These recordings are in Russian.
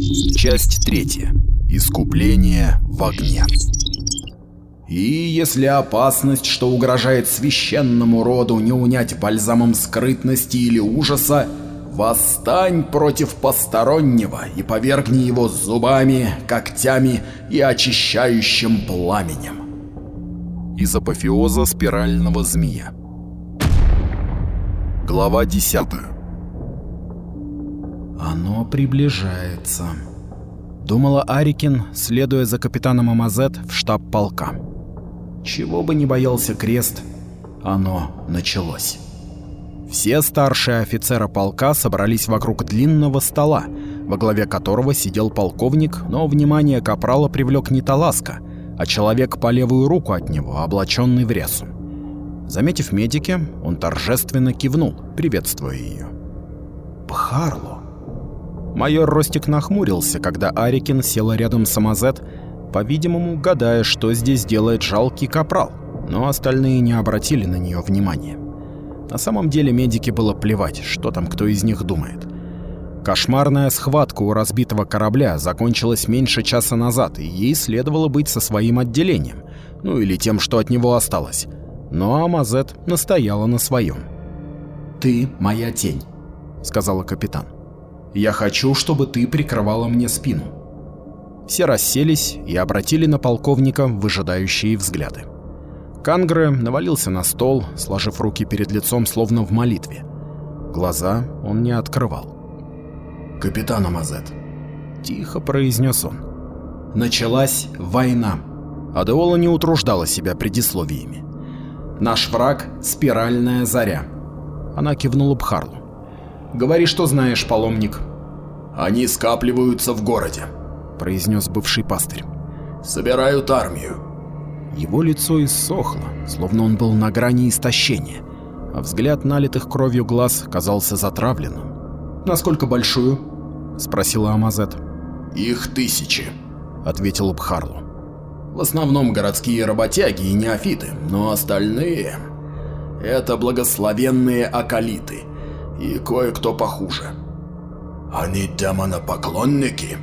Часть третья. Искупление в огне. И если опасность, что угрожает священному роду, не унять бальзамом скрытности или ужаса, восстань против постороннего и повергни его зубами, когтями и очищающим пламенем. Из апофеоза спирального змея. Глава 10. Оно приближается. Думала Арикин, следуя за капитаном Амазет в штаб полка. Чего бы не боялся крест, оно началось. Все старшие офицеры полка собрались вокруг длинного стола, во главе которого сидел полковник, но внимание капрала привлек не Таласка, а человек по левую руку от него, облаченный в рясу. Заметив медики, он торжественно кивнул, приветствуя ее. «Пхарло!» Майор Ростик нахмурился, когда Арикин села рядом с Амазет, по-видимому, гадая, что здесь делает жалкий капрал, но остальные не обратили на нее внимания. На самом деле медики было плевать, что там кто из них думает. Кошмарная схватка у разбитого корабля закончилась меньше часа назад, и ей следовало быть со своим отделением, ну или тем, что от него осталось. Но Амазет настояла на своем. «Ты моя тень», — сказала капитан. «Я хочу, чтобы ты прикрывала мне спину». Все расселись и обратили на полковника выжидающие взгляды. Кангре навалился на стол, сложив руки перед лицом, словно в молитве. Глаза он не открывал. «Капитан Амазет», — тихо произнес он. «Началась война». Адеола не утруждала себя предисловиями. «Наш враг — спиральная заря». Она кивнула Бхарлу. «Говори, что знаешь, паломник». «Они скапливаются в городе», — произнес бывший пастырь. «Собирают армию. Его лицо иссохло, словно он был на грани истощения, а взгляд налитых кровью глаз казался затравленным. «Насколько большую?» — спросила Амазет. «Их тысячи», — ответил Бхарлу. «В основном городские работяги и неофиты, но остальные — это благословенные акалиты и кое-кто похуже». «Они демонопоклонники?»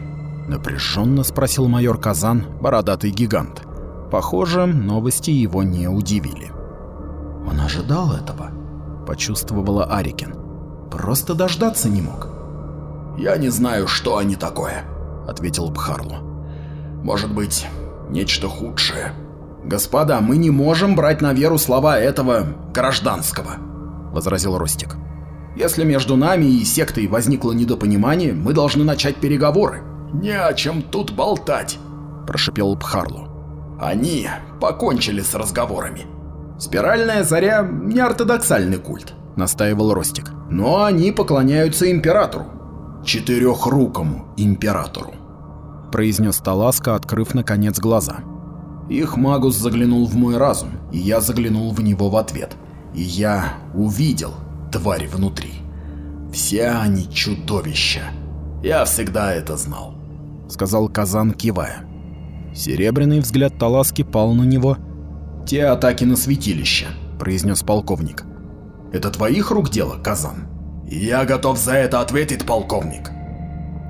— напряженно спросил майор Казан, бородатый гигант. Похоже, новости его не удивили. «Он ожидал этого», — почувствовала Арикин. «Просто дождаться не мог». «Я не знаю, что они такое», — ответил Бхарлу. «Может быть, нечто худшее». «Господа, мы не можем брать на веру слова этого гражданского», — возразил Ростик. «Если между нами и сектой возникло недопонимание, мы должны начать переговоры». «Не о чем тут болтать», — прошипел Бхарлу. Они покончили с разговорами. Спиральная заря не ортодоксальный культ, настаивал Ростик. Но они поклоняются императору. Четырехрукому императору, произнес Таласка, открыв наконец глаза. Их магус заглянул в мой разум, и я заглянул в него в ответ. И я увидел тварь внутри. Все они чудовища. Я всегда это знал, сказал Казан, кивая. Серебряный взгляд Таласки пал на него. «Те атаки на святилище», — произнес полковник. «Это твоих рук дело, Казан?» «Я готов за это ответить, полковник».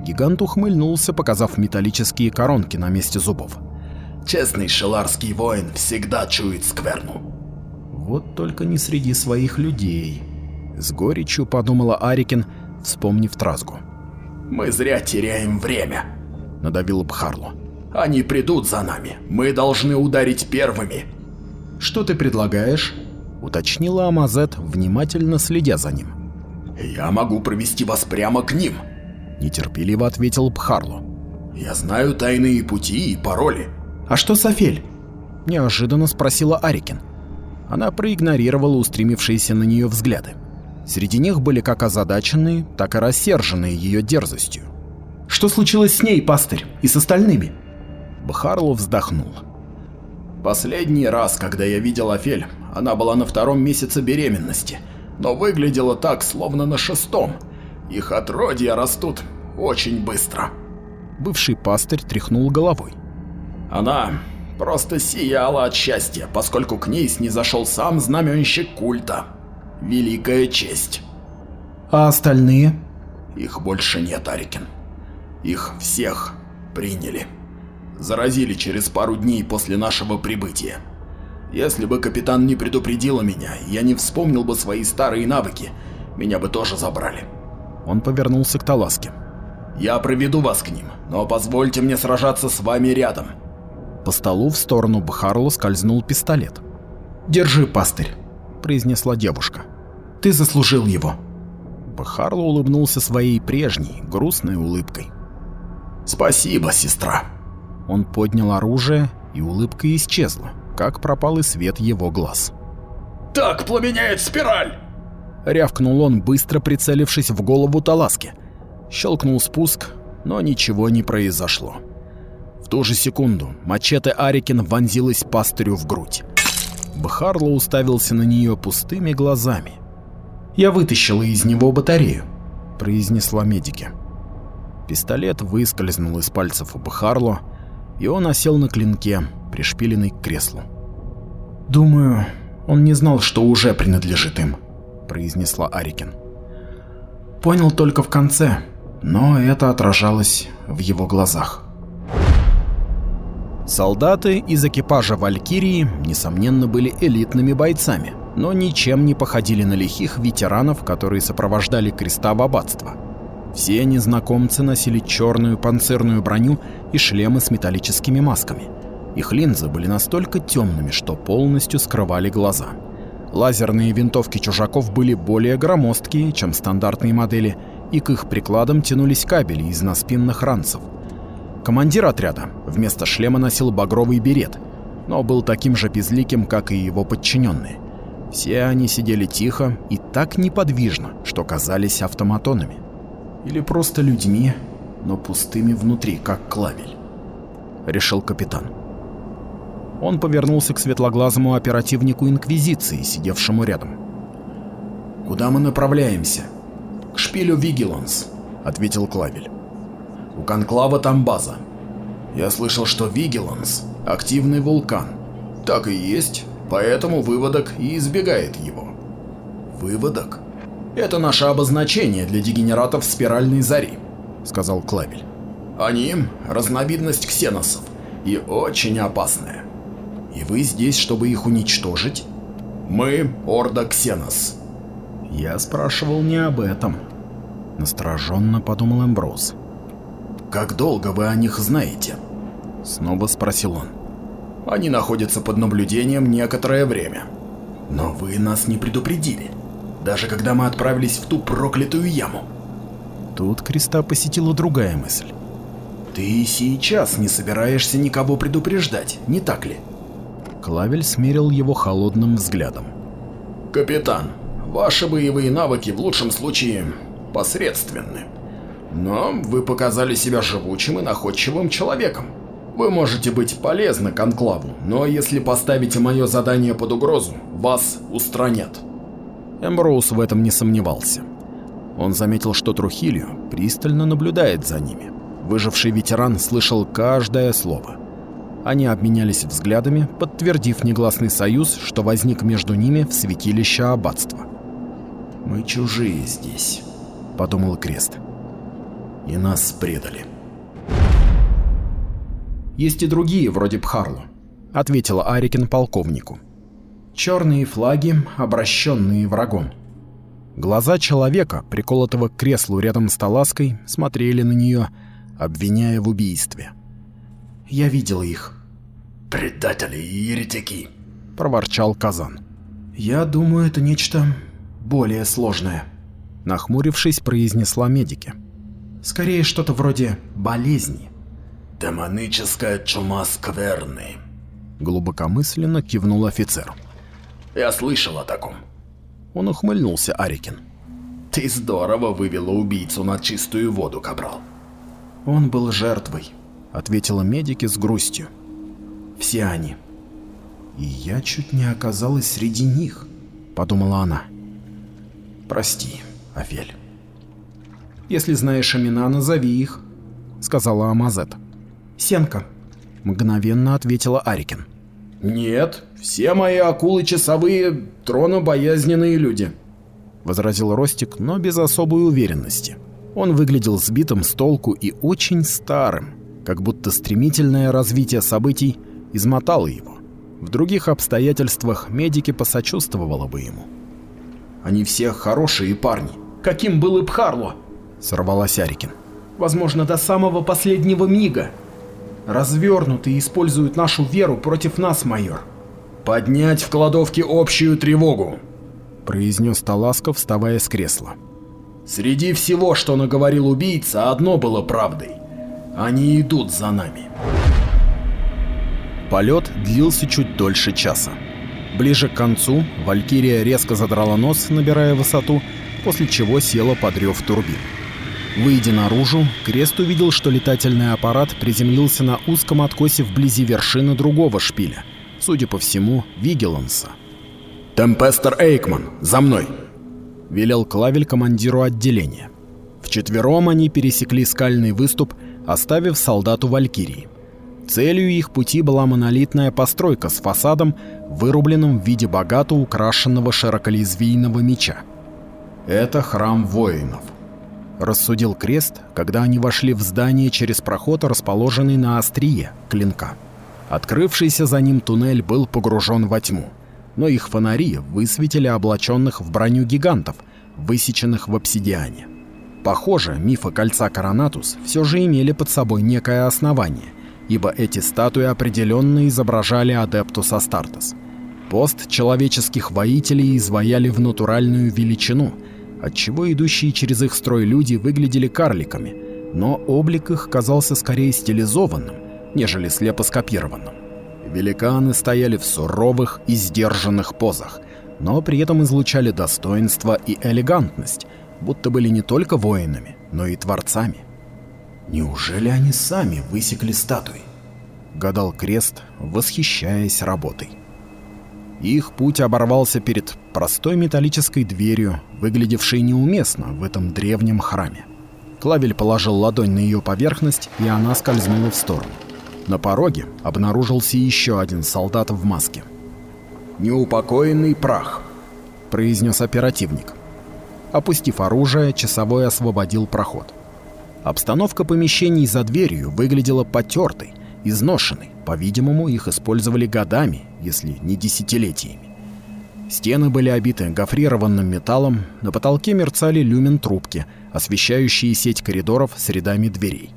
Гигант ухмыльнулся, показав металлические коронки на месте зубов. «Честный шеларский воин всегда чует скверну». «Вот только не среди своих людей», — с горечью подумала Арикин, вспомнив Тразгу. «Мы зря теряем время», — надавил Бхарлу. Они придут за нами. Мы должны ударить первыми. Что ты предлагаешь? Уточнила Амазет, внимательно следя за ним. Я могу провести вас прямо к ним. Нетерпеливо ответил Бхарлу. Я знаю тайные пути и пароли. А что Софель? Неожиданно спросила Арикин. Она проигнорировала устремившиеся на нее взгляды. Среди них были как озадаченные, так и рассерженные ее дерзостью. Что случилось с ней, пастырь, и с остальными? Бхарлу вздохнул. Последний раз, когда я видел Афель, она была на втором месяце беременности, но выглядела так, словно на шестом. Их отродья растут очень быстро. Бывший пастырь тряхнул головой. Она просто сияла от счастья, поскольку к ней снизошел сам знаменщик культа. Великая честь. А остальные? Их больше нет, Арикин. Их всех приняли. Заразили через пару дней после нашего прибытия. Если бы капитан не предупредила меня, я не вспомнил бы свои старые навыки, меня бы тоже забрали. Он повернулся к Таласке. Я проведу вас к ним, но позвольте мне сражаться с вами рядом. По столу в сторону Бхарлу скользнул пистолет. «Держи, пастырь», — произнесла девушка. «Ты заслужил его». Бхарлу улыбнулся своей прежней, грустной улыбкой. «Спасибо, сестра». Он поднял оружие, и улыбка исчезла, как пропал и свет его глаз. «Так пламеняет спираль!» Рявкнул он, быстро прицелившись в голову Таласки. Щелкнул спуск, но ничего не произошло. В ту же секунду мачете Арикин вонзилась пастырю в грудь. Бхарло уставился на нее пустыми глазами. «Я вытащила из него батарею», — произнесла медики. Пистолет выскользнул из пальцев у Бхарло, и он осел на клинке, пришпиленный к креслу. «Думаю, он не знал, что уже принадлежит им», — произнесла Арикин. «Понял только в конце, но это отражалось в его глазах». Солдаты из экипажа Валькирии, несомненно, были элитными бойцами, но ничем не походили на лихих ветеранов, которые сопровождали креста в аббатство. Все незнакомцы носили черную панцирную броню и шлемы с металлическими масками. Их линзы были настолько темными, что полностью скрывали глаза. Лазерные винтовки чужаков были более громоздкие, чем стандартные модели, и к их прикладам тянулись кабели из наспинных ранцев – Командир отряда вместо шлема носил багровый берет, но был таким же безликим, как и его подчиненные. Все они сидели тихо и так неподвижно, что казались автоматонами. Или просто людьми, но пустыми внутри, как клавель. Решил капитан. Он повернулся к светлоглазому оперативнику Инквизиции, сидевшему рядом. «Куда мы направляемся?» «К шпилю Вигеланс», — ответил Клавель. У Конклава там база. Я слышал, что Вигеланс – активный вулкан. Так и есть, поэтому выводок и избегает его. Выводок? Это наше обозначение для дегенератов спиральной зари, сказал Клавель. Они – разновидность ксеносов и очень опасная. И вы здесь, чтобы их уничтожить? Мы – Орда Ксенос. Я спрашивал не об этом. Настороженно подумал Эмброуз. «Как долго вы о них знаете?» Снова спросил он. «Они находятся под наблюдением некоторое время. Но вы нас не предупредили, даже когда мы отправились в ту проклятую яму». Тут Креста посетила другая мысль. «Ты сейчас не собираешься никого предупреждать, не так ли?» Клавель смерил его холодным взглядом. «Капитан, ваши боевые навыки в лучшем случае посредственны. Но вы показали себя живучим и находчивым человеком. Вы можете быть полезны Конклаву, но если поставите мое задание под угрозу, вас устранят. Эмброуз в этом не сомневался. Он заметил, что Трухилью пристально наблюдает за ними. Выживший ветеран слышал каждое слово. Они обменялись взглядами, подтвердив негласный союз, что возник между ними в святилище аббатства. «Мы чужие здесь», — подумал Крест и нас предали. Есть и другие, вроде Бхарлу, ответила Арикин полковнику. Черные флаги, обращенные врагом. Глаза человека, приколотого к креслу рядом с Талаской, смотрели на нее, обвиняя в убийстве. «Я видел их». «Предатели и еретики», — проворчал Казан. «Я думаю, это нечто более сложное», — нахмурившись, произнесла медики. Скорее что-то вроде болезни. Демоническая чума скверны. Глубокомысленно кивнул офицер. Я слышал о таком. Он ухмыльнулся Арикин. Ты здорово вывела убийцу на чистую воду, Кабрал. Он был жертвой, ответила медики с грустью. Все они. И я чуть не оказалась среди них, подумала она. Прости, Афель. Если знаешь имена, назови их», — сказала Амазет. «Сенка», — мгновенно ответила Арикин. «Нет, все мои акулы часовые, тронобоязненные люди», — возразил Ростик, но без особой уверенности. Он выглядел сбитым с толку и очень старым, как будто стремительное развитие событий измотало его. В других обстоятельствах медики посочувствовало бы ему. «Они все хорошие парни. Каким был и Пхарло?» — сорвалась Арикин. «Возможно, до самого последнего мига. Развернуты и используют нашу веру против нас, майор». «Поднять в кладовке общую тревогу», — произнес Таласков, вставая с кресла. «Среди всего, что наговорил убийца, одно было правдой. Они идут за нами». Полет длился чуть дольше часа. Ближе к концу Валькирия резко задрала нос, набирая высоту, после чего села под рев турбин. Выйдя наружу, Крест увидел, что летательный аппарат приземлился на узком откосе вблизи вершины другого шпиля, судя по всему, Вигеланса. «Темпестер Эйкман, за мной!» — велел Клавель командиру отделения. Вчетвером они пересекли скальный выступ, оставив солдату Валькирии. Целью их пути была монолитная постройка с фасадом, вырубленным в виде богато украшенного широколезвийного меча. «Это храм воинов», — рассудил Крест, когда они вошли в здание через проход, расположенный на острие клинка. Открывшийся за ним туннель был погружен во тьму, но их фонари высветили облаченных в броню гигантов, высеченных в обсидиане. Похоже, мифы кольца Коронатус все же имели под собой некое основание, ибо эти статуи определенно изображали Адептус Астартес. Пост человеческих воителей изваяли в натуральную величину, отчего идущие через их строй люди выглядели карликами, но облик их казался скорее стилизованным, нежели слепо скопированным. Великаны стояли в суровых и сдержанных позах, но при этом излучали достоинство и элегантность, будто были не только воинами, но и творцами. Неужели они сами высекли статуи? Гадал Крест, восхищаясь работой. Их путь оборвался перед простой металлической дверью, выглядевшей неуместно в этом древнем храме. Клавель положил ладонь на ее поверхность, и она скользнула в сторону. На пороге обнаружился еще один солдат в маске. «Неупокоенный прах», — произнес оперативник. Опустив оружие, часовой освободил проход. Обстановка помещений за дверью выглядела потертой, изношенной. По-видимому, их использовали годами, если не десятилетиями. Стены были обиты гофрированным металлом, на потолке мерцали люмен-трубки, освещающие сеть коридоров с рядами дверей.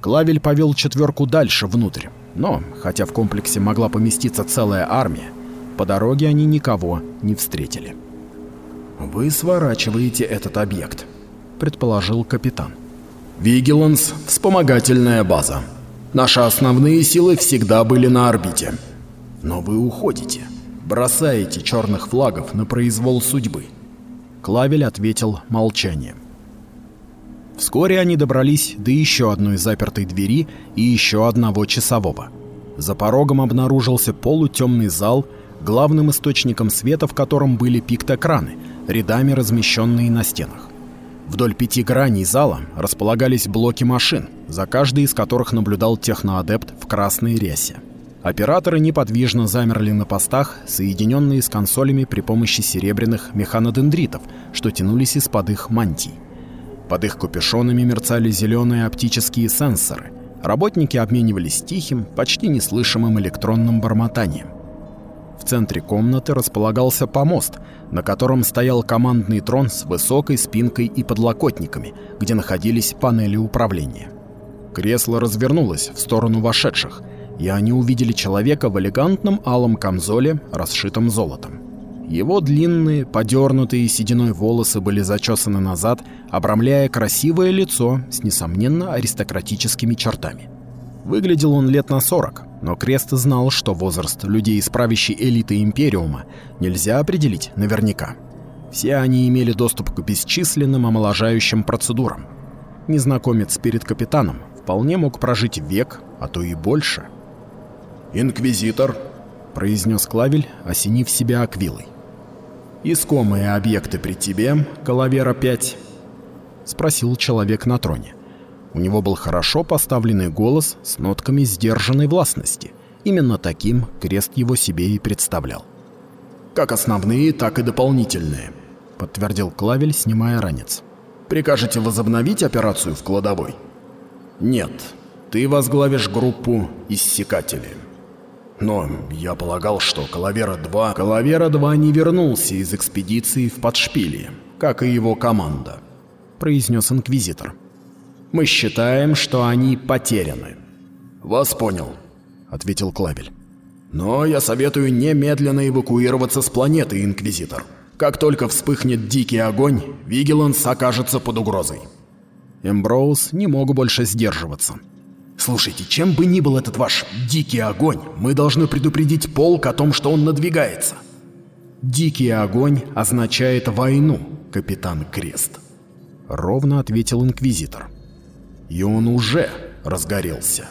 Клавель повел четверку дальше, внутрь, но, хотя в комплексе могла поместиться целая армия, по дороге они никого не встретили. «Вы сворачиваете этот объект», — предположил капитан. Вигеланс – вспомогательная база. Наши основные силы всегда были на орбите. Но вы уходите, бросаете черных флагов на произвол судьбы. Клавель ответил молчанием. Вскоре они добрались до еще одной запертой двери и еще одного часового. За порогом обнаружился полутемный зал, главным источником света в котором были пиктокраны, рядами размещенные на стенах. Вдоль пяти граней зала располагались блоки машин, за каждой из которых наблюдал техноадепт в красной рясе. Операторы неподвижно замерли на постах, соединенные с консолями при помощи серебряных механодендритов, что тянулись из-под их мантий. Под их капюшонами мерцали зеленые оптические сенсоры. Работники обменивались тихим, почти неслышимым электронным бормотанием. Центре комнаты располагался помост, на котором стоял командный трон с высокой спинкой и подлокотниками, где находились панели управления. Кресло развернулось в сторону вошедших, и они увидели человека в элегантном алом камзоле, расшитом золотом. Его длинные, подернутые сединой волосы были зачесаны назад, обрамляя красивое лицо с несомненно аристократическими чертами. Выглядел он лет на 40, но Крест знал, что возраст людей из правящей элиты Империума нельзя определить наверняка. Все они имели доступ к бесчисленным омоложающим процедурам. Незнакомец перед капитаном вполне мог прожить век, а то и больше. «Инквизитор», — произнес Клавель, осенив себя аквилой. «Искомые объекты при тебе, Калавера-5?» — спросил человек на троне. У него был хорошо поставленный голос с нотками сдержанной властности. Именно таким Крест его себе и представлял. «Как основные, так и дополнительные», — подтвердил Клавель, снимая ранец. Прикажете возобновить операцию в кладовой? Нет, ты возглавишь группу иссекателей. Но я полагал, что Калавера-2... Калавера-2 не вернулся из экспедиции в Подшпилье, как и его команда, произнес Инквизитор. Мы считаем, что они потеряны. Вас понял, ответил Клабель. Но я советую немедленно эвакуироваться с планеты, Инквизитор. Как только вспыхнет дикий огонь, Вигеланс окажется под угрозой. Эмброуз не мог больше сдерживаться. Слушайте, чем бы ни был этот ваш дикий огонь, мы должны предупредить полк о том, что он надвигается. Дикий огонь означает войну, капитан Крест. Ровно ответил инквизитор. И он уже разгорелся.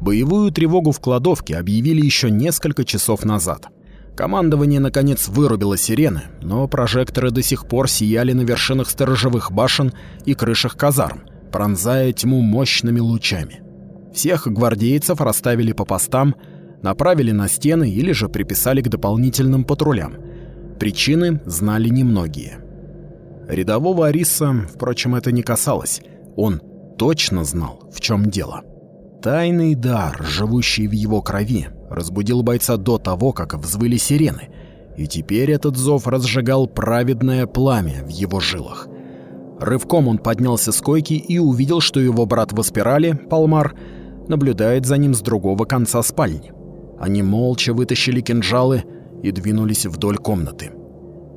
Боевую тревогу в кладовке объявили еще несколько часов назад. Командование наконец вырубило сирены, но прожекторы до сих пор сияли на вершинах сторожевых башен и крышах казарм, пронзая тьму мощными лучами. Всех гвардейцев расставили по постам, направили на стены или же приписали к дополнительным патрулям. Причины знали немногие. Рядового Ариса, впрочем, это не касалось. Он точно знал, в чем дело. Тайный дар, живущий в его крови, разбудил бойца до того, как взвыли сирены, и теперь этот зов разжигал праведное пламя в его жилах. Рывком он поднялся с койки и увидел, что его брат в аспирале, Палмар, наблюдает за ним с другого конца спальни. Они молча вытащили кинжалы и двинулись вдоль комнаты.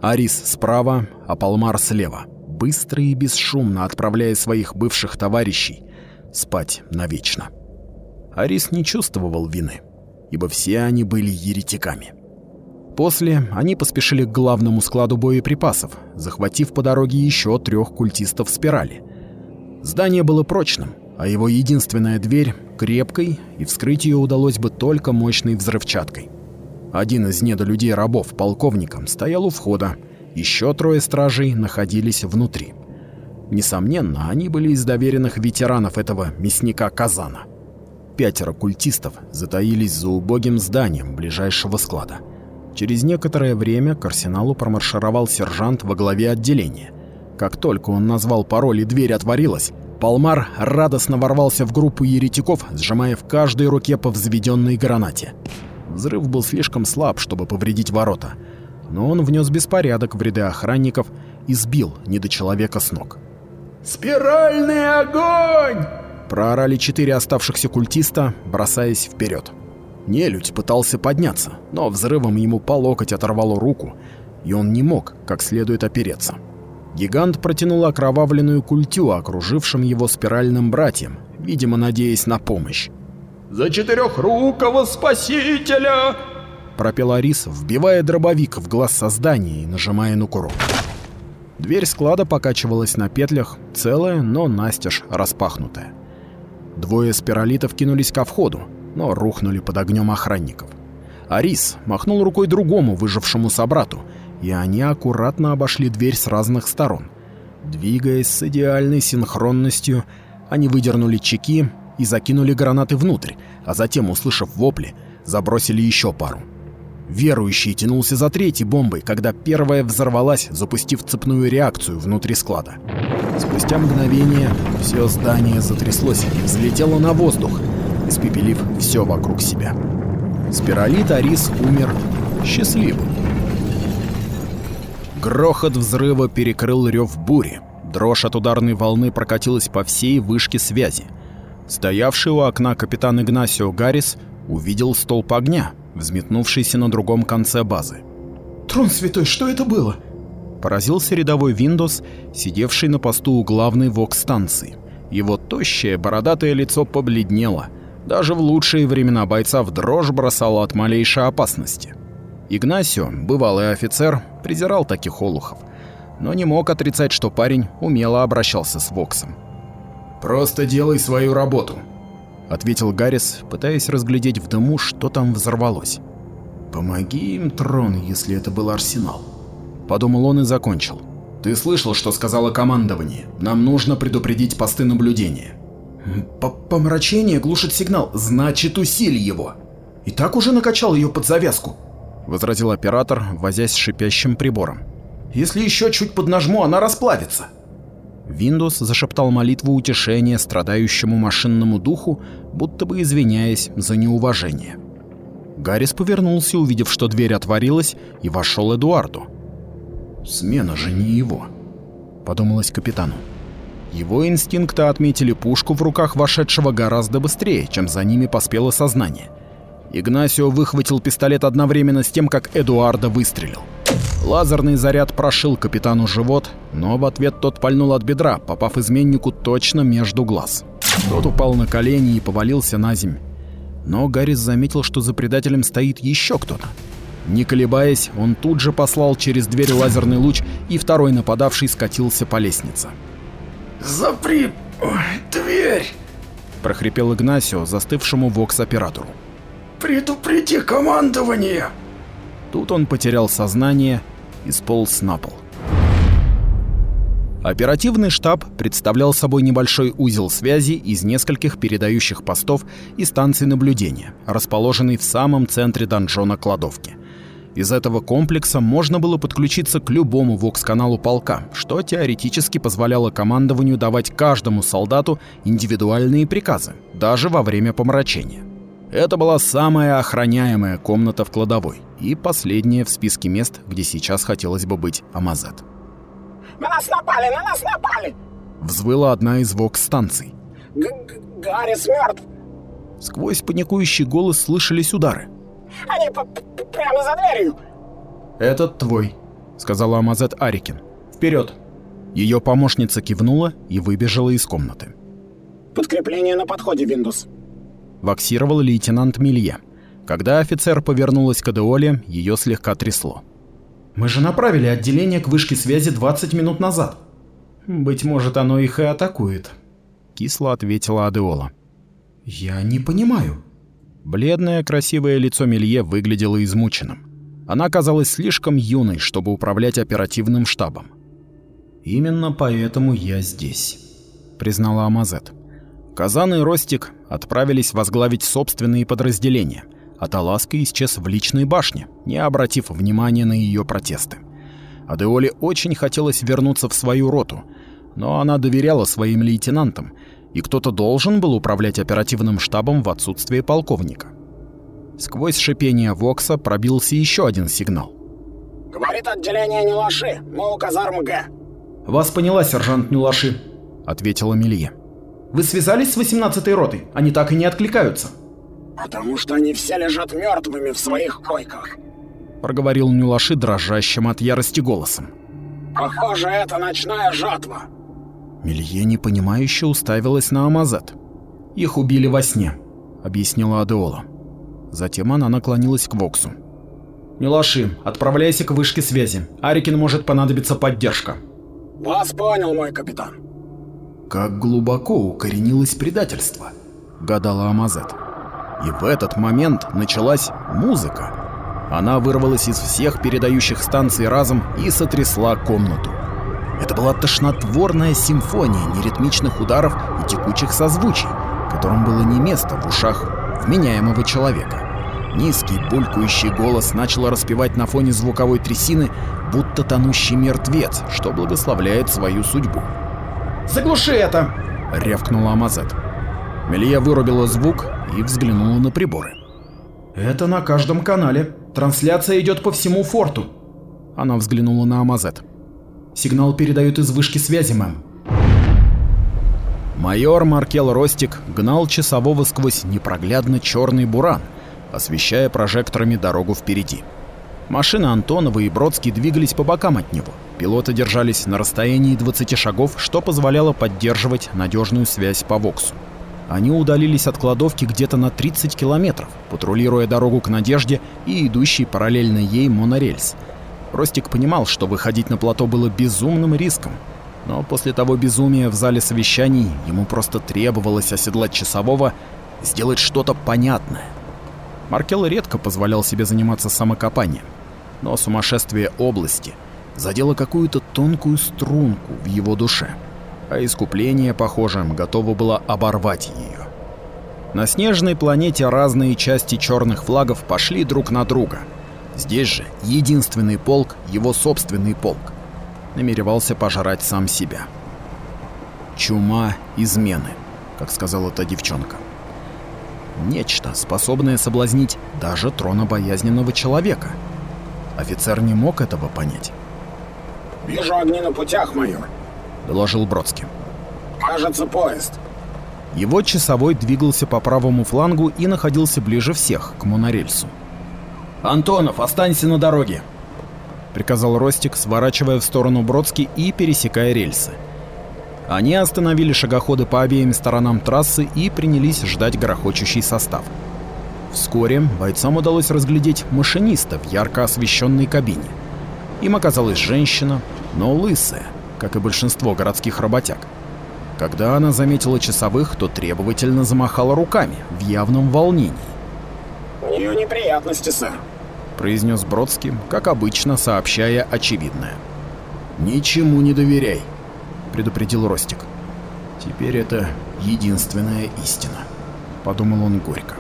Арис справа, а Палмар слева, быстро и бесшумно отправляя своих бывших товарищей спать навечно. Арис не чувствовал вины, ибо все они были еретиками. После они поспешили к главному складу боеприпасов, захватив по дороге еще трех культистов спирали. Здание было прочным, а его единственная дверь — крепкой, и вскрыть ее удалось бы только мощной взрывчаткой. Один из недолюдей рабов полковником стоял у входа, еще трое стражей находились внутри. Несомненно, они были из доверенных ветеранов этого мясника Казана — пятеро культистов затаились за убогим зданием ближайшего склада. Через некоторое время к арсеналу промаршировал сержант во главе отделения. Как только он назвал пароль и дверь отворилась, Палмар радостно ворвался в группу еретиков, сжимая в каждой руке по взведенной гранате. Взрыв был слишком слаб, чтобы повредить ворота, но он внес беспорядок в ряды охранников и сбил недочеловека с ног. «Спиральный огонь!» Проорали четыре оставшихся культиста, бросаясь вперед. Нелюдь пытался подняться, но взрывом ему по локоть оторвало руку, и он не мог как следует опереться. Гигант протянул окровавленную культю окружившим его спиральным братьям, видимо, надеясь на помощь. «За четырехрукого спасителя!» пропел Арис, вбивая дробовик в глаз создания и нажимая на курок. Дверь склада покачивалась на петлях, целая, но настежь распахнутая. Двое спиралитов кинулись ко входу, но рухнули под огнем охранников. Арис махнул рукой другому выжившему собрату, и они аккуратно обошли дверь с разных сторон. Двигаясь с идеальной синхронностью, они выдернули чеки и закинули гранаты внутрь, а затем, услышав вопли, забросили еще пару. Верующий тянулся за третьей бомбой, когда первая взорвалась, запустив цепную реакцию внутри склада. Спустя мгновение все здание затряслось и взлетело на воздух, испепелив все вокруг себя. Спиралит Арис умер счастливым. Грохот взрыва перекрыл рев бури. Дрожь от ударной волны прокатилась по всей вышке связи. Стоявший у окна капитан Игнасио Гаррис увидел столб огня, взметнувшийся на другом конце базы. «Трон святой, что это было?» Поразился рядовой Windows, сидевший на посту у главной ВОК-станции. Его тощее, бородатое лицо побледнело. Даже в лучшие времена бойца в дрожь бросало от малейшей опасности. Игнасио, бывалый офицер, презирал таких олухов, но не мог отрицать, что парень умело обращался с Воксом. «Просто делай свою работу», — ответил Гаррис, пытаясь разглядеть в дыму, что там взорвалось. «Помоги им, Трон, если это был арсенал», подумал он и закончил. Ты слышал, что сказала командование? Нам нужно предупредить посты наблюдения. Помрачение глушит сигнал, значит усиль его. И так уже накачал ее под завязку. Возразил оператор, возясь с шипящим прибором. Если еще чуть поднажму, она расплавится. Виндус зашептал молитву утешения страдающему машинному духу, будто бы извиняясь за неуважение. Гаррис повернулся, увидев, что дверь отворилась, и вошел Эдуарду. «Смена же не его», — подумалось капитану. Его инстинкты отметили пушку в руках вошедшего гораздо быстрее, чем за ними поспело сознание. Игнасио выхватил пистолет одновременно с тем, как Эдуарда выстрелил. Лазерный заряд прошил капитану живот, но в ответ тот пальнул от бедра, попав изменнику точно между глаз. Тот упал на колени и повалился на земь. Но Гаррис заметил, что за предателем стоит еще кто-то. Не колебаясь, он тут же послал через дверь лазерный луч, и второй нападавший скатился по лестнице. «Запри дверь!» – прохрипел Игнасио, застывшему вокс-оператору. «Предупреди командование!» Тут он потерял сознание и сполз на пол. Оперативный штаб представлял собой небольшой узел связи из нескольких передающих постов и станций наблюдения, расположенный в самом центре донжона кладовки. Из этого комплекса можно было подключиться к любому ВОКС-каналу полка, что теоретически позволяло командованию давать каждому солдату индивидуальные приказы, даже во время помрачения. Это была самая охраняемая комната в кладовой и последняя в списке мест, где сейчас хотелось бы быть Амазет. «На нас напали! На нас напали!» Взвыла одна из ВОКС-станций. «Гаррис мертв!» Сквозь паникующий голос слышались удары. Они прямо за дверью. Этот твой, сказала Амазет Арикин. Вперед. Ее помощница кивнула и выбежала из комнаты. Подкрепление на подходе, Виндус. Ваксировал лейтенант Милье. Когда офицер повернулась к Адеоле, ее слегка трясло. «Мы же направили отделение к вышке связи 20 минут назад. Быть может, оно их и атакует», — кисло ответила Адеола. «Я не понимаю», Бледное, красивое лицо Мелье выглядело измученным. Она казалась слишком юной, чтобы управлять оперативным штабом. «Именно поэтому я здесь», — признала Амазет. Казан и Ростик отправились возглавить собственные подразделения, а Таласка исчез в личной башне, не обратив внимания на ее протесты. Адеоле очень хотелось вернуться в свою роту, но она доверяла своим лейтенантам и кто-то должен был управлять оперативным штабом в отсутствие полковника. Сквозь шипение Вокса пробился еще один сигнал. «Говорит отделение Нелаши, мы у казармы Г». «Вас поняла, сержант Нелаши», — ответила Мелье. «Вы связались с 18-й ротой? Они так и не откликаются». «Потому что они все лежат мертвыми в своих койках», — проговорил Нюлаши дрожащим от ярости голосом. «Похоже, это ночная жатва. Мелье непонимающе уставилась на Амазет. «Их убили во сне», — объяснила Адеола. Затем она наклонилась к Воксу. «Милаши, отправляйся к вышке связи. Арикин может понадобиться поддержка». «Вас понял, мой капитан». «Как глубоко укоренилось предательство», — гадала Амазет. И в этот момент началась музыка. Она вырвалась из всех передающих станций разом и сотрясла комнату. Это была тошнотворная симфония неритмичных ударов и текучих созвучий, которым было не место в ушах вменяемого человека. Низкий, булькающий голос начал распевать на фоне звуковой трясины, будто тонущий мертвец, что благословляет свою судьбу. «Заглуши это!» — рявкнула Амазет. Мелья вырубила звук и взглянула на приборы. «Это на каждом канале. Трансляция идет по всему форту». Она взглянула на Амазет. Сигнал передают из вышки связи, мэм. Майор Маркел Ростик гнал часового сквозь непроглядно черный буран, освещая прожекторами дорогу впереди. Машины Антонова и Бродский двигались по бокам от него. Пилоты держались на расстоянии 20 шагов, что позволяло поддерживать надежную связь по Воксу. Они удалились от кладовки где-то на 30 километров, патрулируя дорогу к Надежде и идущий параллельно ей монорельс – Ростик понимал, что выходить на плато было безумным риском. Но после того безумия в зале совещаний ему просто требовалось оседлать часового, сделать что-то понятное. Маркел редко позволял себе заниматься самокопанием, но сумасшествие области задело какую-то тонкую струнку в его душе, а искупление, похоже, готово было оборвать ее. На снежной планете разные части черных флагов пошли друг на друга — Здесь же единственный полк, его собственный полк. намеревался пожрать сам себя. Чума измены, как сказала та девчонка. Нечто, способное соблазнить даже тронобоязненного человека. Офицер не мог этого понять. «Вижу огни на путях, майор», — доложил Бродский. «Кажется, поезд». Его часовой двигался по правому флангу и находился ближе всех к монорельсу. «Антонов, останься на дороге!» — приказал Ростик, сворачивая в сторону Бродски и пересекая рельсы. Они остановили шагоходы по обеим сторонам трассы и принялись ждать грохочущий состав. Вскоре бойцам удалось разглядеть машиниста в ярко освещенной кабине. Им оказалась женщина, но лысая, как и большинство городских работяг. Когда она заметила часовых, то требовательно замахала руками в явном волнении. «У нее неприятности, сэр», — произнес Бродский, как обычно, сообщая очевидное. «Ничему не доверяй», — предупредил Ростик. «Теперь это единственная истина», — подумал он горько.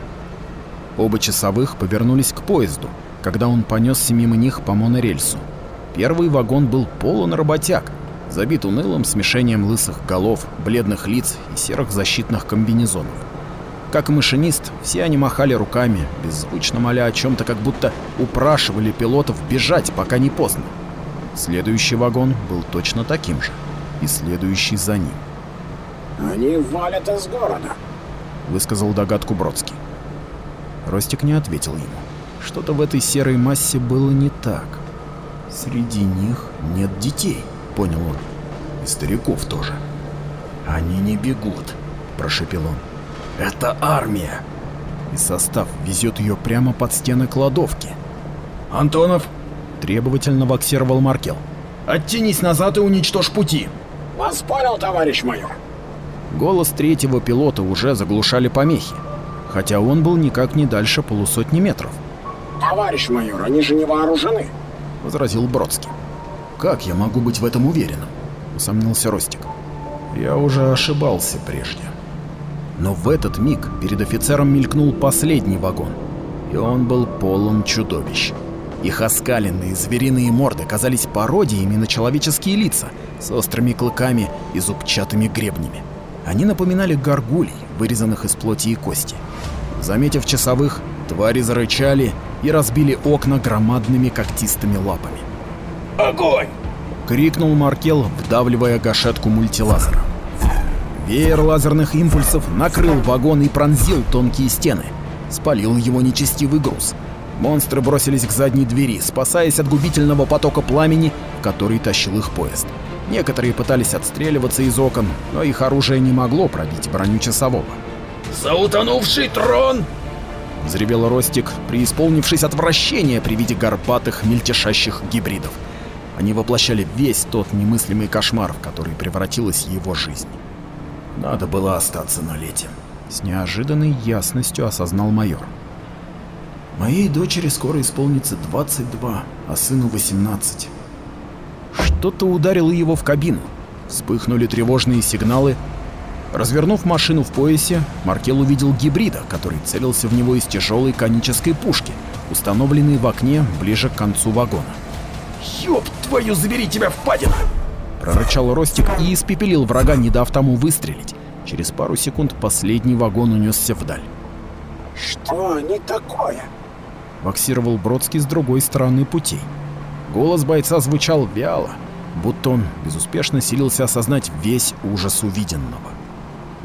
Оба часовых повернулись к поезду, когда он понесся мимо них по монорельсу. Первый вагон был полон работяг, забит унылым смешением лысых голов, бледных лиц и серых защитных комбинезонов. Как и машинист, все они махали руками, беззвучно моля о чем-то, как будто упрашивали пилотов бежать, пока не поздно. Следующий вагон был точно таким же, и следующий за ним. «Они валят из города», — высказал догадку Бродский. Ростик не ответил ему. Что-то в этой серой массе было не так. Среди них нет детей, понял он. И стариков тоже. Они не бегут, прошепел он. Это армия. И состав везет ее прямо под стены кладовки. Антонов требовательно боксировал Маркел. Оттянись назад и уничтожь пути. Вас понял, товарищ майор. Голос третьего пилота уже заглушали помехи, хотя он был никак не дальше полусотни метров. Товарищ майор, они же не вооружены возразил Бродский. Как я могу быть в этом уверенным? усомнился Ростик. Я уже ошибался прежде. Но в этот миг перед офицером мелькнул последний вагон, и он был полон чудовищ. Их оскаленные звериные морды казались пародиями на человеческие лица с острыми клыками и зубчатыми гребнями. Они напоминали горгулей, вырезанных из плоти и кости. Заметив часовых, твари зарычали и разбили окна громадными когтистыми лапами. «Огонь!» — крикнул Маркел, вдавливая гашетку мультилазера. Веер лазерных импульсов накрыл вагон и пронзил тонкие стены. Спалил его нечестивый груз. Монстры бросились к задней двери, спасаясь от губительного потока пламени, который тащил их поезд. Некоторые пытались отстреливаться из окон, но их оружие не могло пробить броню часового. «За утонувший трон!» — взревел Ростик, преисполнившись отвращения при виде горбатых мельтешащих гибридов. Они воплощали весь тот немыслимый кошмар, в который превратилась его жизнь. Надо было остаться на лете. С неожиданной ясностью осознал майор. Моей дочери скоро исполнится 22, а сыну 18. Что-то ударило его в кабину. Вспыхнули тревожные сигналы, Развернув машину в поясе, Маркел увидел гибрида, который целился в него из тяжелой конической пушки, установленной в окне ближе к концу вагона. «Ёб твою, забери тебя впадина!» Прорычал Ростик и испепелил врага, не дав тому выстрелить. Через пару секунд последний вагон унесся вдаль. «Что они такое?» Боксировал Бродский с другой стороны путей. Голос бойца звучал вяло, будто он безуспешно силился осознать весь ужас увиденного.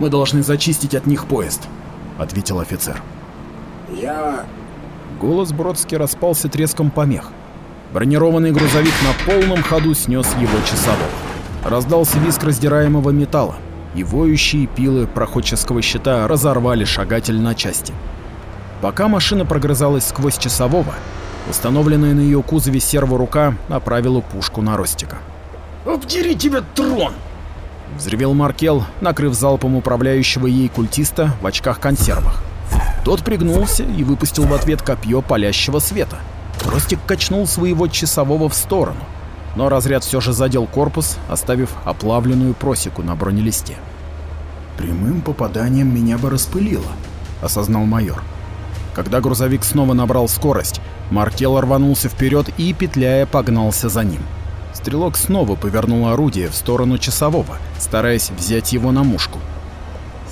Мы должны зачистить от них поезд, ответил офицер. Я... Голос Бродски распался треском помех. Бронированный грузовик на полном ходу снес его часового. Раздался визг раздираемого металла, и воющие пилы проходческого щита разорвали шагатель на части. Пока машина прогрызалась сквозь часового, установленная на ее кузове серворука направила пушку на Ростика. «Обдери тебя, трон!» Взревел Маркел, накрыв залпом управляющего ей культиста в очках-консервах. Тот пригнулся и выпустил в ответ копье палящего света. Ростик качнул своего часового в сторону, но разряд все же задел корпус, оставив оплавленную просеку на бронелисте. «Прямым попаданием меня бы распылило», — осознал майор. Когда грузовик снова набрал скорость, Маркел рванулся вперед и, петляя, погнался за ним. Стрелок снова повернул орудие в сторону часового, стараясь взять его на мушку.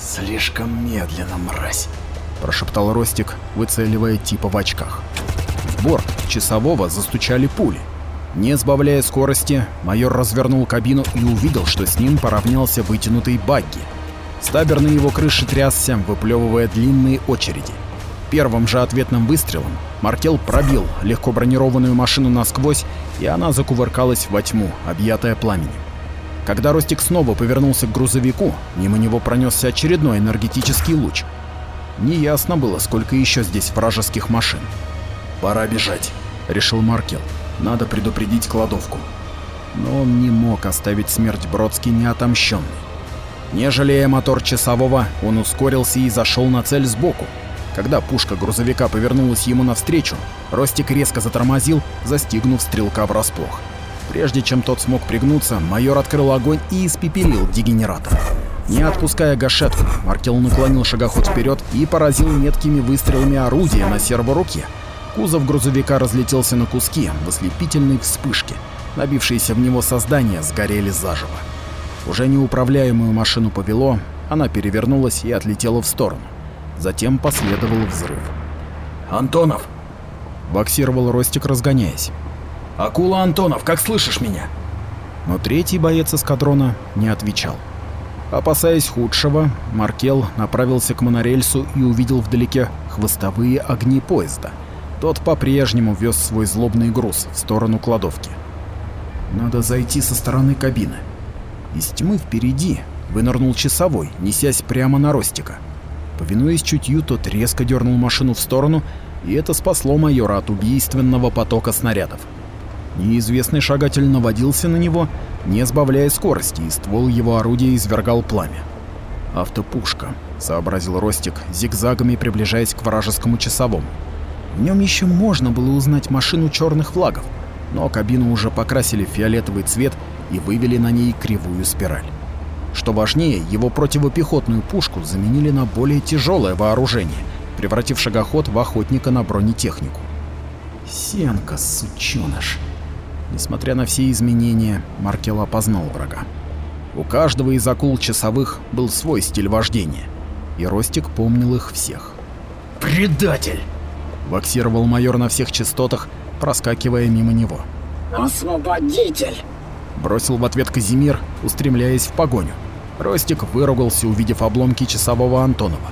«Слишком медленно, мразь», – прошептал Ростик, выцеливая типа в очках. В борт часового застучали пули. Не сбавляя скорости, майор развернул кабину и увидел, что с ним поравнялся вытянутый багги. Стабер на его крыше трясся, выплевывая длинные очереди. Первым же ответным выстрелом Маркел пробил легко бронированную машину насквозь, и она закувыркалась во тьму, объятая пламенем. Когда Ростик снова повернулся к грузовику, мимо него пронесся очередной энергетический луч. Неясно было, сколько еще здесь вражеских машин. «Пора бежать», — решил Маркел. «Надо предупредить кладовку». Но он не мог оставить смерть Бродски неотомщенной. Не жалея мотор часового, он ускорился и зашел на цель сбоку. Когда пушка грузовика повернулась ему навстречу, Ростик резко затормозил, застигнув стрелка врасплох. Прежде чем тот смог пригнуться, майор открыл огонь и испепелил дегенератора. Не отпуская гашетку, Маркел наклонил шагоход вперед и поразил меткими выстрелами орудия на серворуке. Кузов грузовика разлетелся на куски в ослепительной вспышке. Набившиеся в него создания сгорели заживо. Уже неуправляемую машину повело, она перевернулась и отлетела в сторону. Затем последовал взрыв. «Антонов!» — боксировал Ростик, разгоняясь. «Акула Антонов, как слышишь меня?» Но третий боец эскадрона не отвечал. Опасаясь худшего, Маркел направился к монорельсу и увидел вдалеке хвостовые огни поезда. Тот по-прежнему вез свой злобный груз в сторону кладовки. Надо зайти со стороны кабины. Из тьмы впереди вынырнул часовой, несясь прямо на Ростика. Повинуясь чутью, тот резко дернул машину в сторону, и это спасло майора от убийственного потока снарядов. Неизвестный шагатель наводился на него, не сбавляя скорости, и ствол его орудия извергал пламя. «Автопушка», — сообразил Ростик, зигзагами приближаясь к вражескому часовому. В нем еще можно было узнать машину черных флагов, но кабину уже покрасили в фиолетовый цвет и вывели на ней кривую спираль. Что важнее, его противопехотную пушку заменили на более тяжелое вооружение, превратив шагоход в охотника на бронетехнику. Сенка, сучёныш. Несмотря на все изменения, Маркел опознал врага. У каждого из акул часовых был свой стиль вождения, и Ростик помнил их всех. «Предатель!» — боксировал майор на всех частотах, проскакивая мимо него. «Освободитель!» — бросил в ответ Казимир, устремляясь в погоню. Ростик выругался, увидев обломки часового Антонова.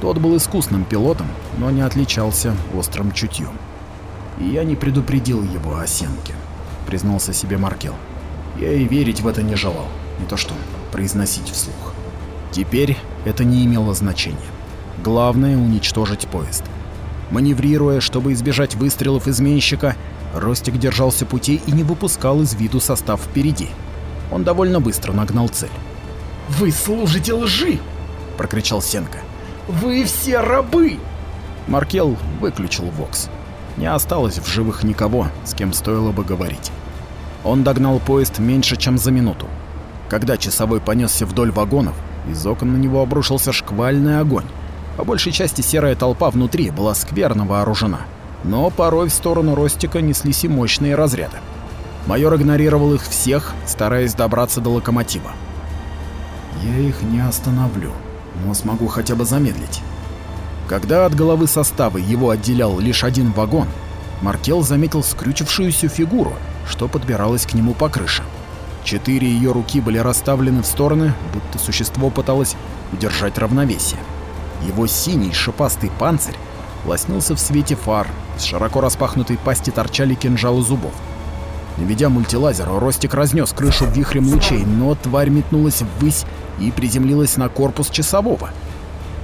Тот был искусным пилотом, но не отличался острым чутьем. Я не предупредил его о Сенке признался себе Маркел. Я и верить в это не желал, не то что произносить вслух. Теперь это не имело значения. Главное уничтожить поезд. Маневрируя, чтобы избежать выстрелов изменщика, Ростик держался путей и не выпускал из виду состав впереди. Он довольно быстро нагнал цель. «Вы служите лжи!» — прокричал Сенка. «Вы все рабы!» Маркел выключил Вокс. Не осталось в живых никого, с кем стоило бы говорить. Он догнал поезд меньше, чем за минуту. Когда часовой понесся вдоль вагонов, из окон на него обрушился шквальный огонь. По большей части серая толпа внутри была скверно вооружена, но порой в сторону Ростика неслись и мощные разряды. Майор игнорировал их всех, стараясь добраться до локомотива. «Я их не остановлю, но смогу хотя бы замедлить», когда от головы состава его отделял лишь один вагон, Маркел заметил скрючившуюся фигуру, что подбиралась к нему по крыше. Четыре ее руки были расставлены в стороны, будто существо пыталось удержать равновесие. Его синий шипастый панцирь лоснился в свете фар, из широко распахнутой пасти торчали кинжалы зубов. Наведя мультилазер, Ростик разнес крышу вихрем лучей, но тварь метнулась ввысь и приземлилась на корпус часового —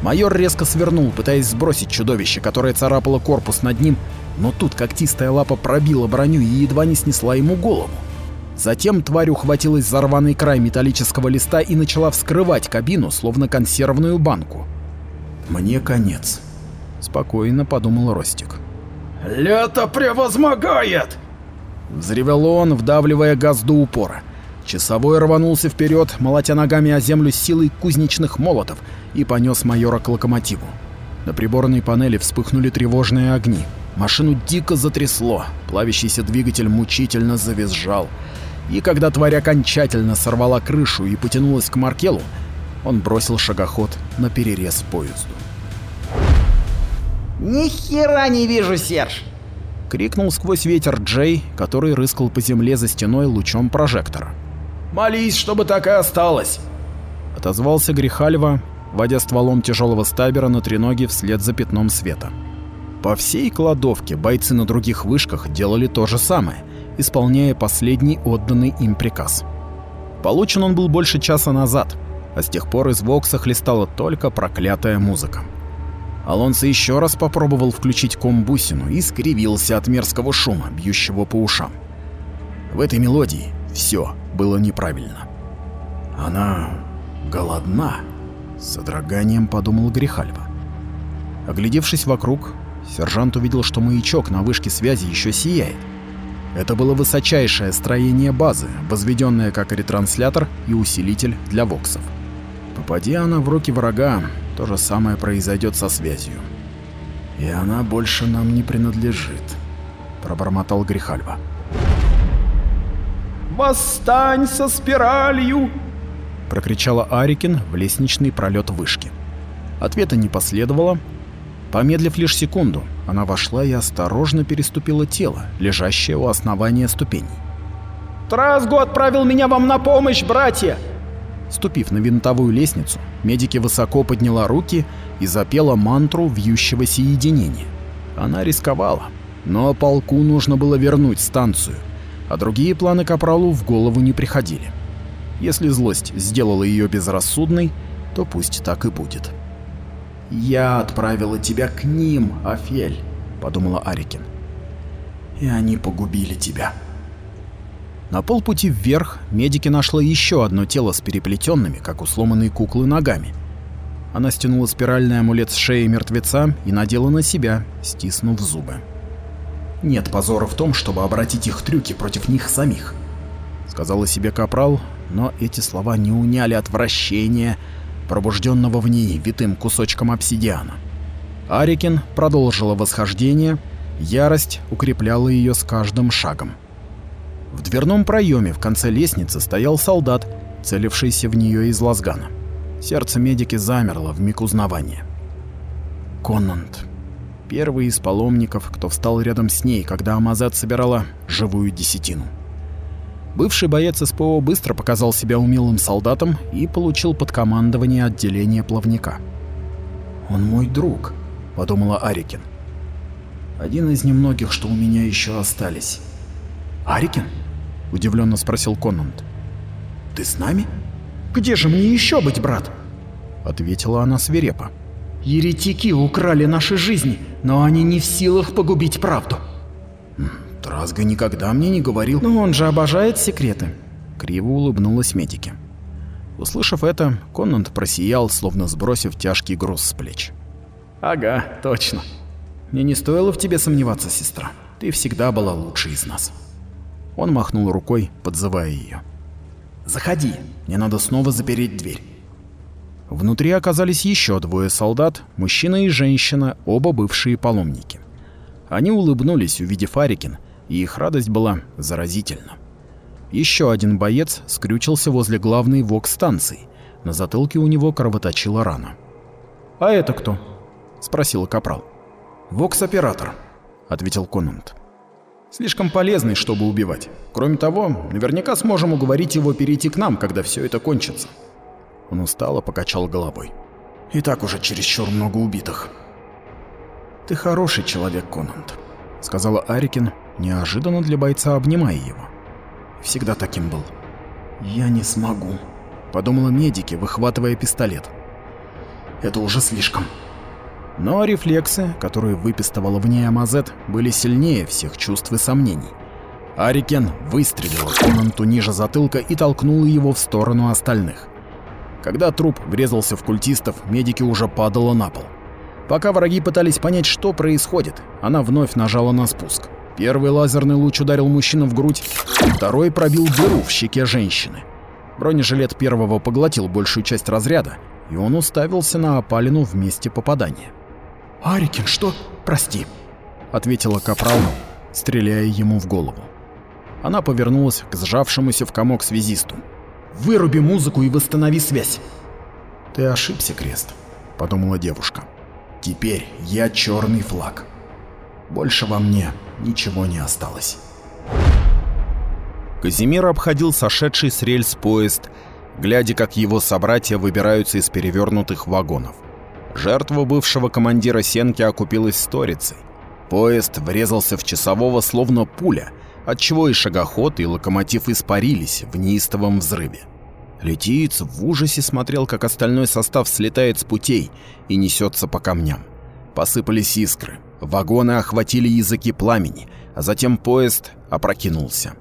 Майор резко свернул, пытаясь сбросить чудовище, которое царапало корпус над ним, но тут когтистая лапа пробила броню и едва не снесла ему голову. Затем тварь ухватилась за рваный край металлического листа и начала вскрывать кабину, словно консервную банку. «Мне конец», — спокойно подумал Ростик. «Лето превозмогает!» Взревел он, вдавливая газ до упора. Часовой рванулся вперед, молотя ногами о землю силой кузнечных молотов, и понес майора к локомотиву. На приборной панели вспыхнули тревожные огни. Машину дико затрясло, плавящийся двигатель мучительно завизжал. И когда тварь окончательно сорвала крышу и потянулась к Маркелу, он бросил шагоход на перерез поезду. «Ни хера не вижу, Серж!» — крикнул сквозь ветер Джей, который рыскал по земле за стеной лучом прожектора. «Молись, чтобы так и осталось!» — отозвался Грихальва, водя стволом тяжелого стабера на треноги вслед за пятном света. По всей кладовке бойцы на других вышках делали то же самое, исполняя последний отданный им приказ. Получен он был больше часа назад, а с тех пор из Вокса хлестала только проклятая музыка. Алонсо еще раз попробовал включить комбусину и скривился от мерзкого шума, бьющего по ушам. В этой мелодии все было неправильно. Она голодна, с содроганием подумал Грихальва. Оглядевшись вокруг, сержант увидел, что маячок на вышке связи еще сияет. Это было высочайшее строение базы, возведенное как ретранслятор и усилитель для воксов. Попади она в руки врага, то же самое произойдет со связью. И она больше нам не принадлежит, пробормотал Грихальва. Восстань со спиралью! прокричала Арикин в лестничный пролет вышки. Ответа не последовало. Помедлив лишь секунду, она вошла и осторожно переступила тело, лежащее у основания ступеней. Трасгу отправил меня вам на помощь, братья! Ступив на винтовую лестницу, медики высоко подняла руки и запела мантру вьющегося единения. Она рисковала, но полку нужно было вернуть станцию, а другие планы Капралу в голову не приходили. Если злость сделала ее безрассудной, то пусть так и будет. «Я отправила тебя к ним, Афель», — подумала Арикин. «И они погубили тебя». На полпути вверх медики нашла еще одно тело с переплетенными, как у сломанной куклы, ногами. Она стянула спиральный амулет с шеи мертвеца и надела на себя, стиснув зубы. «Нет позора в том, чтобы обратить их трюки против них самих», — сказала себе Капрал, но эти слова не уняли отвращения, пробужденного в ней витым кусочком обсидиана. Арикин продолжила восхождение, ярость укрепляла ее с каждым шагом. В дверном проеме в конце лестницы стоял солдат, целившийся в нее из лазгана. Сердце медики замерло в миг узнавания. Коннант. Первый из паломников, кто встал рядом с ней, когда Амазет собирала живую десятину. Бывший боец СПО быстро показал себя умелым солдатом и получил под командование отделения плавника. «Он мой друг», — подумала Арикин. «Один из немногих, что у меня еще остались». «Арикин?» — удивленно спросил Коннант. «Ты с нами?» «Где же мне еще быть, брат?» — ответила она свирепо. «Еретики украли наши жизни, но они не в силах погубить правду». Тразга никогда мне не говорил. Но он же обожает секреты. Криво улыбнулась медики. Услышав это, Коннант просиял, словно сбросив тяжкий груз с плеч. Ага, точно. Мне не стоило в тебе сомневаться, сестра. Ты всегда была лучшей из нас. Он махнул рукой, подзывая ее. Заходи, мне надо снова запереть дверь. Внутри оказались еще двое солдат, мужчина и женщина, оба бывшие паломники. Они улыбнулись, увидев Арикин, и их радость была заразительна. Еще один боец скрючился возле главной вок-станции. На затылке у него кровоточила рана. «А это кто?» — спросил Капрал. «Вокс-оператор», — ответил Конант. «Слишком полезный, чтобы убивать. Кроме того, наверняка сможем уговорить его перейти к нам, когда все это кончится». Он устало покачал головой. «И так уже чересчур много убитых». «Ты хороший человек, Конант», — сказала Арикин, неожиданно для бойца обнимая его. «Всегда таким был». «Я не смогу», — подумала медики, выхватывая пистолет. «Это уже слишком». Но рефлексы, которые выпистывала в ней Амазет, были сильнее всех чувств и сомнений. Арикен выстрелил Конанту ниже затылка и толкнул его в сторону остальных. Когда труп врезался в культистов, медики уже падала на пол. Пока враги пытались понять, что происходит, она вновь нажала на спуск. Первый лазерный луч ударил мужчину в грудь, второй пробил дыру в щеке женщины. Бронежилет первого поглотил большую часть разряда, и он уставился на опалину в месте попадания. «Арикин, что? Прости», — ответила Капрал, стреляя ему в голову. Она повернулась к сжавшемуся в комок связисту. «Выруби музыку и восстанови связь!» «Ты ошибся, Крест», — подумала девушка. «Теперь я черный флаг. Больше во мне ничего не осталось». Казимир обходил сошедший с рельс поезд, глядя, как его собратья выбираются из перевернутых вагонов. Жертва бывшего командира Сенки окупилась сторицей. Поезд врезался в часового словно пуля, отчего и шагоход, и локомотив испарились в неистовом взрыве. Летиец в ужасе смотрел, как остальной состав слетает с путей и несется по камням. Посыпались искры, вагоны охватили языки пламени, а затем поезд опрокинулся.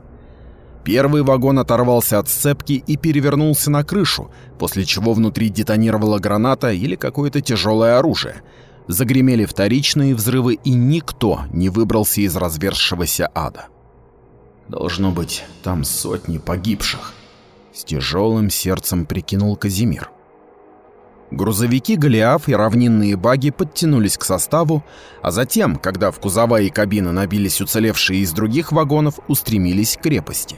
Первый вагон оторвался от сцепки и перевернулся на крышу, после чего внутри детонировала граната или какое-то тяжелое оружие. Загремели вторичные взрывы, и никто не выбрался из разверзшегося ада. Должно быть, там сотни погибших. С тяжелым сердцем прикинул Казимир. Грузовики Голиаф и равнинные баги подтянулись к составу, а затем, когда в кузова и кабины набились уцелевшие из других вагонов, устремились к крепости.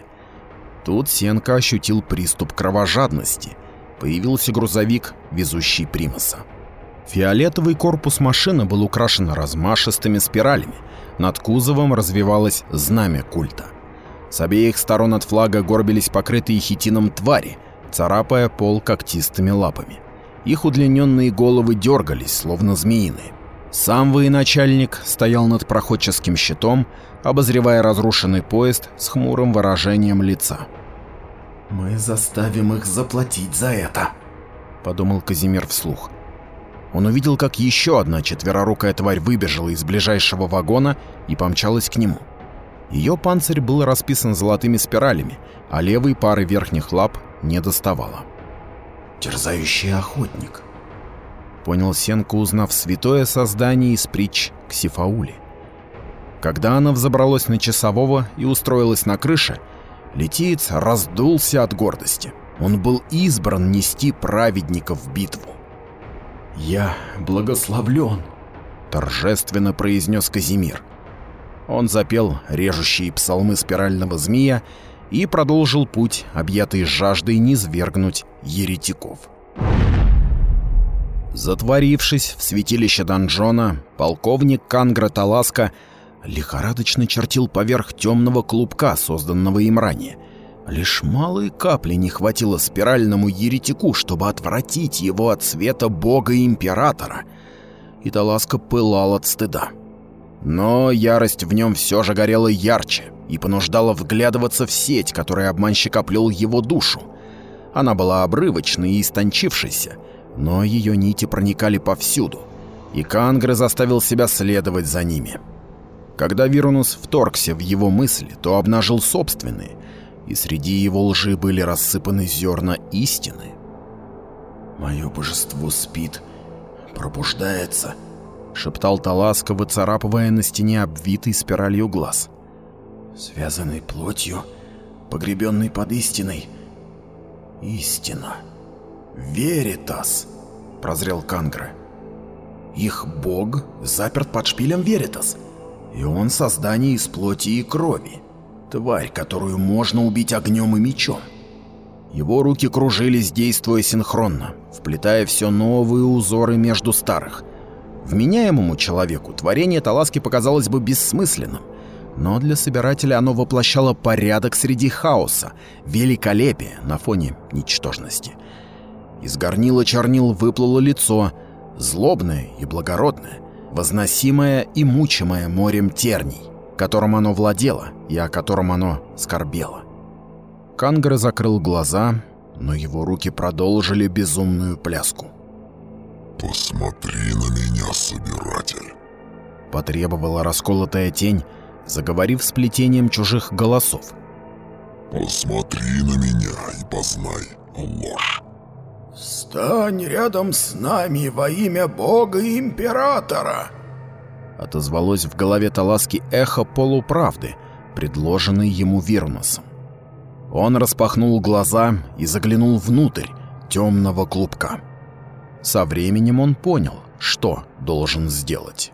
Тут Сенка ощутил приступ кровожадности. Появился грузовик, везущий Примаса. Фиолетовый корпус машины был украшен размашистыми спиралями. Над кузовом развивалось знамя культа. С обеих сторон от флага горбились покрытые хитином твари, царапая пол когтистыми лапами. Их удлиненные головы дергались, словно змеиные. Сам военачальник стоял над проходческим щитом, обозревая разрушенный поезд с хмурым выражением лица. «Мы заставим их заплатить за это», — подумал Казимир вслух. Он увидел, как еще одна четверорукая тварь выбежала из ближайшего вагона и помчалась к нему. Ее панцирь был расписан золотыми спиралями, а левой пары верхних лап не доставало. «Терзающий охотник», — понял Сенко, узнав святое создание из притч Ксифаули. Когда она взобралась на часового и устроилась на крыше, летиец раздулся от гордости. Он был избран нести праведников в битву. «Я благословлен», — торжественно произнес Казимир. Он запел режущие псалмы спирального змея и продолжил путь, объятый жаждой низвергнуть еретиков. Затворившись в святилище донжона, полковник Кангра Таласка — лихорадочно чертил поверх темного клубка, созданного им ранее. Лишь малые капли не хватило спиральному еретику, чтобы отвратить его от света бога-императора. И Таласка пылал от стыда. Но ярость в нем все же горела ярче и понуждала вглядываться в сеть, которой обманщик оплел его душу. Она была обрывочной и истончившейся, но ее нити проникали повсюду, и Кангры заставил себя следовать за ними. Когда Вирунус вторгся в его мысли, то обнажил собственные, и среди его лжи были рассыпаны зерна истины. «Мое божество спит, пробуждается», — шептал Таласка, выцарапывая на стене обвитый спиралью глаз. «Связанный плотью, погребенный под истиной. Истина. Веритас», — прозрел Кангра. «Их бог заперт под шпилем Веритас». И он создание из плоти и крови. Тварь, которую можно убить огнем и мечом. Его руки кружились, действуя синхронно, вплетая все новые узоры между старых. Вменяемому человеку творение Таласки показалось бы бессмысленным, но для собирателя оно воплощало порядок среди хаоса, великолепие на фоне ничтожности. Из горнила чернил выплыло лицо, злобное и благородное, возносимое и мучимое морем терний, которым оно владело и о котором оно скорбело. Кангра закрыл глаза, но его руки продолжили безумную пляску. «Посмотри на меня, собиратель!» Потребовала расколотая тень, заговорив с плетением чужих голосов. «Посмотри на меня и познай ложь!» «Стань рядом с нами во имя Бога Императора!» Отозвалось в голове Таласки эхо полуправды, предложенной ему Вирносом. Он распахнул глаза и заглянул внутрь темного клубка. Со временем он понял, что должен сделать.